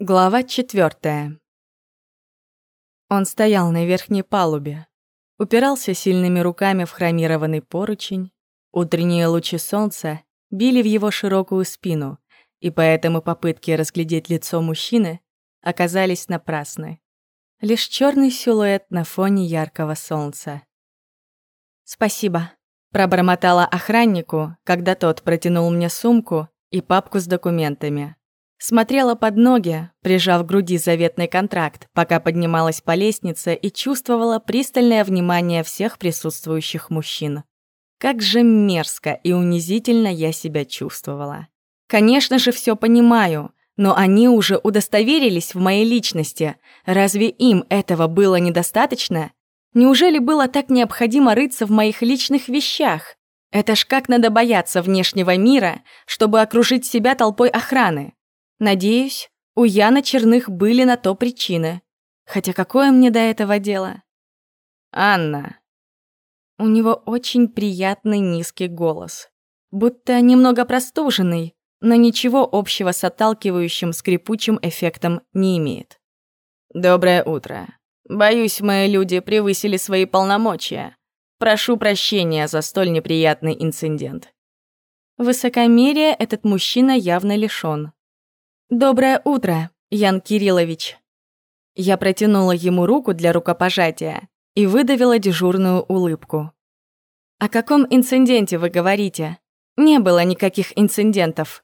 Глава четвертая. Он стоял на верхней палубе, упирался сильными руками в хромированный поручень. Утренние лучи солнца били в его широкую спину, и поэтому попытки разглядеть лицо мужчины оказались напрасны. Лишь черный силуэт на фоне яркого солнца. «Спасибо», — пробормотала охраннику, когда тот протянул мне сумку и папку с документами. Смотрела под ноги, прижав к груди заветный контракт, пока поднималась по лестнице и чувствовала пристальное внимание всех присутствующих мужчин. Как же мерзко и унизительно я себя чувствовала. Конечно же, все понимаю, но они уже удостоверились в моей личности. Разве им этого было недостаточно? Неужели было так необходимо рыться в моих личных вещах? Это ж как надо бояться внешнего мира, чтобы окружить себя толпой охраны. Надеюсь, у Яна Черных были на то причины. Хотя какое мне до этого дело? Анна. У него очень приятный низкий голос. Будто немного простуженный, но ничего общего с отталкивающим скрипучим эффектом не имеет. «Доброе утро. Боюсь, мои люди превысили свои полномочия. Прошу прощения за столь неприятный инцидент». Высокомерия этот мужчина явно лишён. «Доброе утро, Ян Кириллович». Я протянула ему руку для рукопожатия и выдавила дежурную улыбку. «О каком инциденте вы говорите? Не было никаких инцидентов».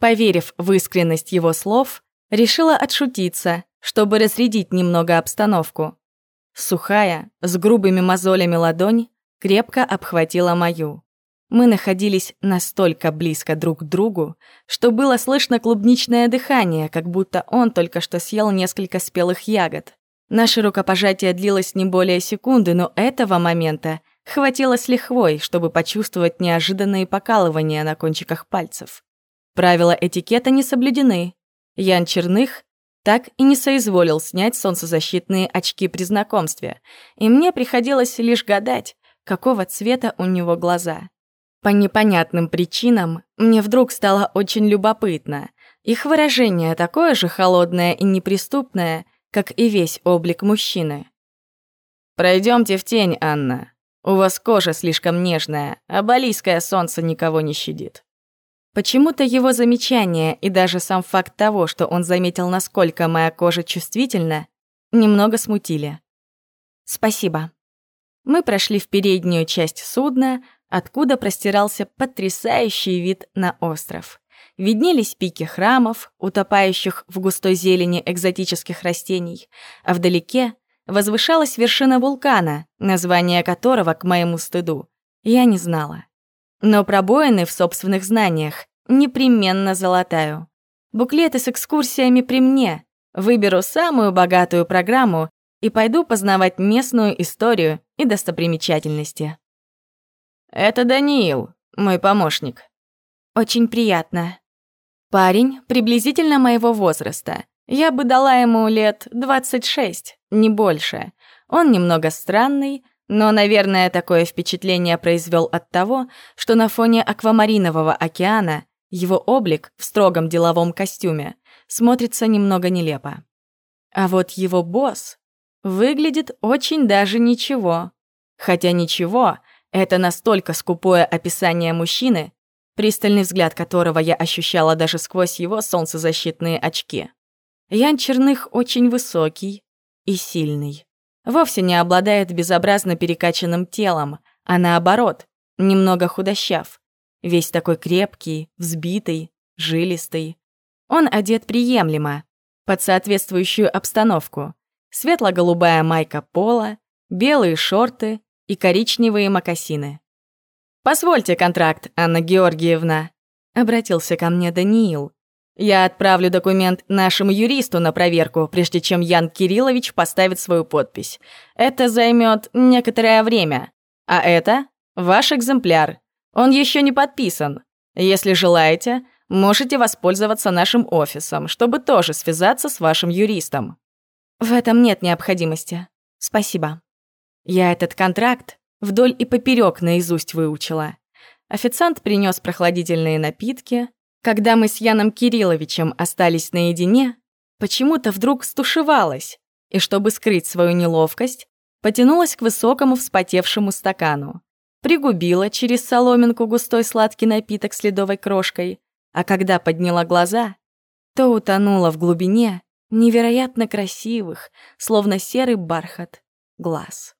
Поверив в искренность его слов, решила отшутиться, чтобы разрядить немного обстановку. Сухая, с грубыми мозолями ладонь крепко обхватила мою. Мы находились настолько близко друг к другу, что было слышно клубничное дыхание, как будто он только что съел несколько спелых ягод. Наше рукопожатие длилось не более секунды, но этого момента хватило с лихвой, чтобы почувствовать неожиданные покалывания на кончиках пальцев. Правила этикета не соблюдены. Ян Черных так и не соизволил снять солнцезащитные очки при знакомстве, и мне приходилось лишь гадать, какого цвета у него глаза. По непонятным причинам мне вдруг стало очень любопытно. Их выражение такое же холодное и неприступное, как и весь облик мужчины. Пройдемте в тень, Анна. У вас кожа слишком нежная, а балийское солнце никого не щадит». Почему-то его замечание и даже сам факт того, что он заметил, насколько моя кожа чувствительна, немного смутили. «Спасибо». Мы прошли в переднюю часть судна, откуда простирался потрясающий вид на остров. Виднелись пики храмов, утопающих в густой зелени экзотических растений, а вдалеке возвышалась вершина вулкана, название которого, к моему стыду, я не знала. Но пробоины в собственных знаниях непременно золотаю. Буклеты с экскурсиями при мне. Выберу самую богатую программу и пойду познавать местную историю и достопримечательности. «Это Даниил, мой помощник». «Очень приятно». Парень приблизительно моего возраста. Я бы дала ему лет 26, не больше. Он немного странный, но, наверное, такое впечатление произвел от того, что на фоне аквамаринового океана его облик в строгом деловом костюме смотрится немного нелепо. А вот его босс выглядит очень даже ничего. Хотя ничего это настолько скупое описание мужчины, пристальный взгляд которого я ощущала даже сквозь его солнцезащитные очки. Ян Черных очень высокий и сильный. Вовсе не обладает безобразно перекачанным телом, а наоборот, немного худощав. Весь такой крепкий, взбитый, жилистый. Он одет приемлемо, под соответствующую обстановку. Светло-голубая майка пола, белые шорты и коричневые мокасины. «Позвольте контракт, Анна Георгиевна», — обратился ко мне Даниил. «Я отправлю документ нашему юристу на проверку, прежде чем Ян Кириллович поставит свою подпись. Это займет некоторое время. А это ваш экземпляр. Он еще не подписан. Если желаете, можете воспользоваться нашим офисом, чтобы тоже связаться с вашим юристом». «В этом нет необходимости. Спасибо». Я этот контракт вдоль и поперек наизусть выучила. Официант принес прохладительные напитки. Когда мы с Яном Кирилловичем остались наедине, почему-то вдруг стушевалась и, чтобы скрыть свою неловкость, потянулась к высокому вспотевшему стакану, пригубила через соломинку густой сладкий напиток с ледовой крошкой, а когда подняла глаза, то утонула в глубине невероятно красивых, словно серый бархат, глаз.